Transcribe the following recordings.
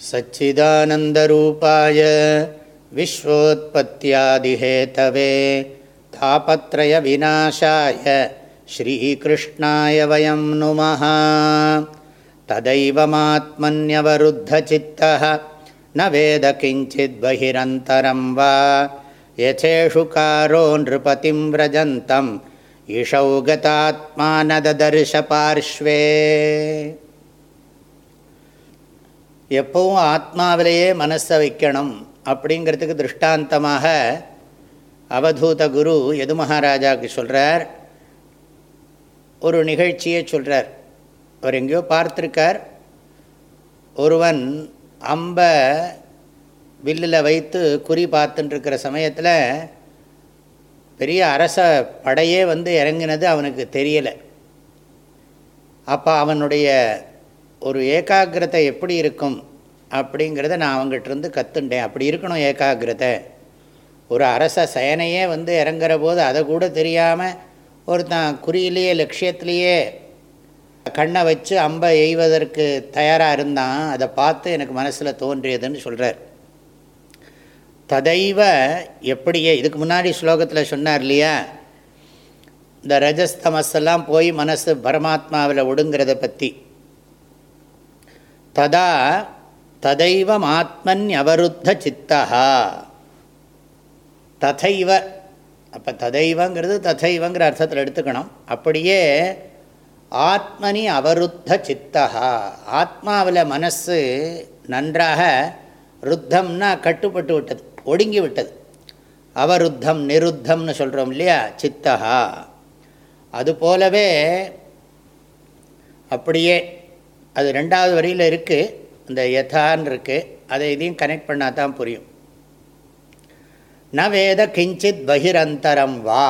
सच्चिदानन्दरूपाय विश्वोत्पत्त्यादिहेतवे तापत्रयविनाशाय श्रीकृष्णाय वयं नुमः। तदैवमात्मन्यवरुद्धचित्तः न वेद किञ्चिद्बहिरन्तरं वा। यथेषुकारो नृपतिं व्रजन्तम् इषौ गतात्मानदर्शपार्श्वे எப்பவும் ஆத்மாவிலேயே மனசை வைக்கணும் அப்படிங்கிறதுக்கு திருஷ்டாந்தமாக அவதூத குரு எது மகாராஜாவுக்கு சொல்கிறார் ஒரு நிகழ்ச்சியை சொல்கிறார் அவர் எங்கேயோ பார்த்துருக்கார். ஒருவன் அம்பை வில்லில் வைத்து குறி பார்த்துட்டுருக்கிற சமயத்தில் பெரிய அரச படையே வந்து இறங்கினது அவனுக்கு தெரியலை. அப்போ அவனுடைய ஒரு ஏகாகிரதை எப்படி இருக்கும் அப்படிங்கிறத நான் அவங்ககிட்டருந்து கற்றுண்டேன் அப்படி இருக்கணும் ஏகாகிரதை. ஒரு அரச சயனையே வந்து இறங்குற போது அதை கூட தெரியாமல் ஒருத்தன் குறியிலேயே லட்சியத்திலேயே கண்ணை வச்சு அம்பை எய்வதற்கு தயாராக இருந்தான். அதை பார்த்து எனக்கு மனசில் தோன்றியதுன்னு சொல்கிறார் ததைவ எப்படியே இதுக்கு முன்னாடி ஸ்லோகத்தில் சொன்னார் இல்லையா? இந்த ரஜஸ்தமஸெல்லாம் போய் மனசு பரமாத்மாவில் ஒடுங்கிறத பற்றி ததா ததைவம் ஆத்மன்யவருத்த சித்தா ததைவ அப்போ ததைவங்கிறது ததைவங்கிற அர்த்தத்தில் எடுத்துக்கணும். அப்படியே ஆத்மனி அவருத்த சித்தா ஆத்மாவில் மனசு நன்றாக ருத்தம்னா கட்டுப்பட்டு விட்டது ஒடுங்கி விட்டது. அவருத்தம் நிருத்தம்னு சொல்கிறோம் இல்லையா சித்தகா அதுபோலவே அப்படியே அது ரெண்டாவது வரியில் இருக்குது இந்த யதான்னு இருக்குது அதை இதையும் கனெக்ட் பண்ணால் தான் புரியும். ந வேத கிஞ்சித் பகிரந்தரம் வா.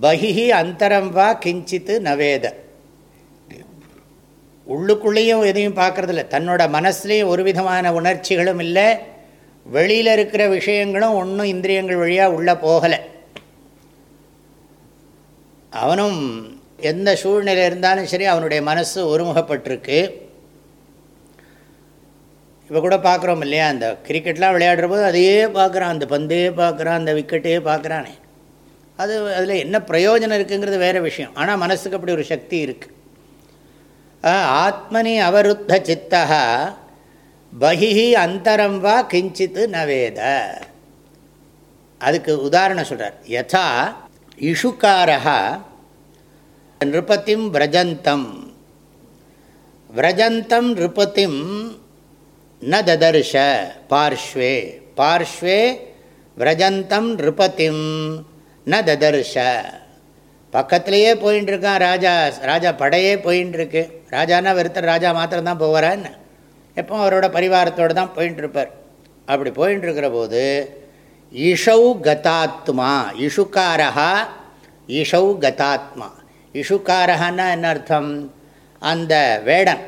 பகிஹி அந்தரம் வா கிஞ்சித்து நவேத. உள்ளுக்குள்ளேயும் எதையும் பார்க்குறதில்ல. தன்னோட மனசுலேயும் ஒரு விதமான உணர்ச்சிகளும் இல்லை. வெளியில் இருக்கிற விஷயங்களும் ஒன்றும் இந்திரியங்கள் வழியாக உள்ளே போகலை. அவனும் எந்த சூழ்நிலை இருந்தாலும் சரி அவனுடைய மனசு ஒருமுகப்பட்டிருக்கு. இப்போ கூட பார்க்குறோம் இல்லையா அந்த கிரிக்கெட்லாம் விளையாடுற போது அதையே பார்க்குறான் அந்த பந்தே பார்க்குறான் அந்த விக்கெட்டே பார்க்குறானே அது அதில் என்ன பிரயோஜனம் இருக்குங்கிறது வேறு விஷயம். ஆனால் மனசுக்கு அப்படி ஒரு சக்தி இருக்குது ஆத்மனி அவருத்த சித்தா பகிஹி அந்தரம் வா கிஞ்சித்து நவேத அதுக்கு உதாரணம் சொல்கிறார் யதா இஷுக்காரா நிருபத்திம் விரஜந்தம். விரஜந்தம் நிருபத்திம் ந ததர்ஷ பார்ஷ்வே. பார்ஷ்வே விரஜந்தம் நிருபத்திம் ந ததர்ஷ. பக்கத்துலேயே போயின்னு இருக்கான் ராஜா ராஜா படையே போயின்னு இருக்கு ராஜானா வெறுத்தர் ராஜா மாத்திரம் தான் போவாரான்னு. எப்போ அவரோட பரிவாரத்தோடு தான் போயின்னு இருப்பார் அப்படி போயின்னு இருக்கிற போது இஷௌ கதாத்மா இஷுக்காரா இஷௌ கதாத்மா. இஷுக்காரகன்னா என்ன அர்த்தம் அந்த வேடன்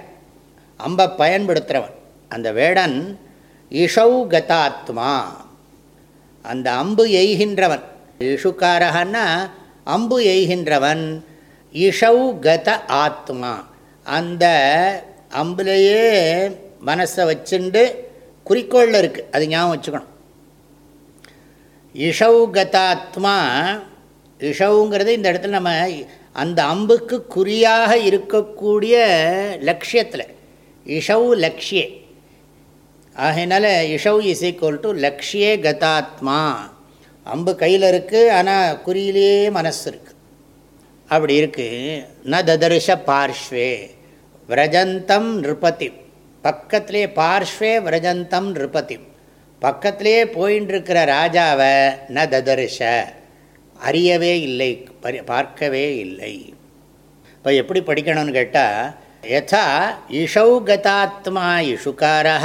அம்பை பயன்படுத்துகிறவன் அந்த வேடன் இஷௌ கதாத்மா. அந்த அம்பு எய்கின்றவன். இஷுக்காரகன்னா அம்பு எய்கின்றவன் இஷௌ கத ஆத்மா. அந்த அம்புலேயே மனசை வச்சுண்டு குறிக்கோளில் இருக்குது அது ஞாபகம் வச்சுக்கணும். இஷௌ கதாத்மா இஷவுங்கிறது இந்த இடத்துல நம்ம அந்த அம்புக்கு குறியாக இருக்கக்கூடிய லட்சியத்தில் இஷவ் லக்ஷியே. ஆகையினால இஷவ் இஸ் ஈக்குவல் டு லக்ஷியே கதாத்மா. அம்பு கையில் இருக்குது ஆனால் குறியிலேயே மனசு இருக்குது அப்படி இருக்குது ந ததர்ஷ பார்ஷ்வே விரஜந்தம் நிருபதி பக்கத்திலே பார்ஷ்வே விரஜந்தம் நிருபதி பக்கத்திலே போயின்னு இருக்கிற ராஜாவை ந ததர்ஷ. அறியவே இல்லை பார்க்கவே இல்லை. இப்போ எப்படி படிக்கணும்னு கேட்டால் யதா இஷௌ கதாத்மா இஷுக்காரா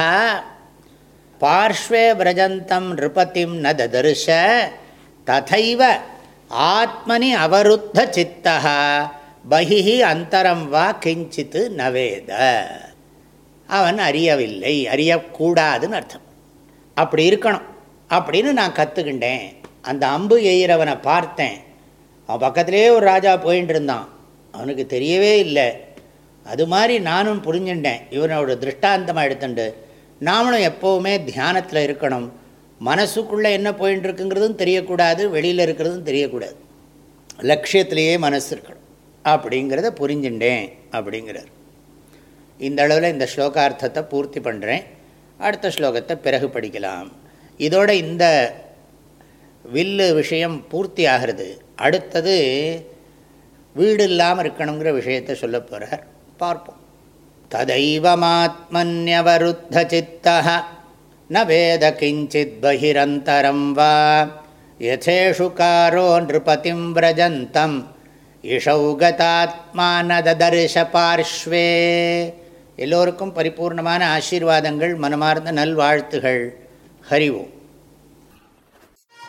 பார்ஷ்வே விரஜந்தம் நிருபத்திம் ந ததர்ஷ ததைவ ஆத்மனி அவருத்த சித்தா பகிஹி அந்தரம் வா கிஞ்சித்து நவேத அவன் அறியவில்லை அறியக்கூடாதுன்னு அர்த்தம். அப்படி இருக்கணும். அப்படின்னு நான் கற்றுக்கிண்டேன் அந்த அம்பு எய்கிறவனை பார்த்தேன். அவன் பக்கத்திலே ஒரு ராஜா போயின்னு இருந்தான் அவனுக்கு தெரியவே இல்லை. அது மாதிரி நானும் புரிஞ்சுட்டேன் இவனோட திருஷ்டாந்தமாக எடுத்துண்டு நாமளும் எப்போவுமே தியானத்தில் இருக்கணும். மனசுக்குள்ளே என்ன போயின்னு இருக்குங்கிறதும் தெரியக்கூடாது வெளியில் இருக்கிறதும் தெரியக்கூடாது. லட்சியத்திலேயே மனசு இருக்கணும். அப்படிங்கிறத புரிஞ்சுட்டேன் அப்படிங்கிறார். இந்த அளவில் இந்த ஸ்லோகார்த்தத்தை பூர்த்தி பண்ணுறேன் அடுத்த ஸ்லோகத்தை பிறகு படிக்கலாம். இதோட இந்த வில்லு விஷயம் பூர்த்தி ஆகிறது அடுத்தது வீடு இல்லாமல் இருக்கணுங்கிற விஷயத்தை சொல்ல போகிறார் பார்ப்போம். ததைவமாத்மன்யவருத்த சித்த ந வேத கிஞ்சித் பகிரந்தரம் வா யசேஷு காரோ நிருபதிம் விரஜந்தம் இஷௌகதாத்மானதர்ஷ பார்ஷ்வே எல்லோருக்கும் பரிபூர்ணமான ஆசீர்வாதங்கள் மனமார்ந்த நல்வாழ்த்துகள். ஹரிவோம்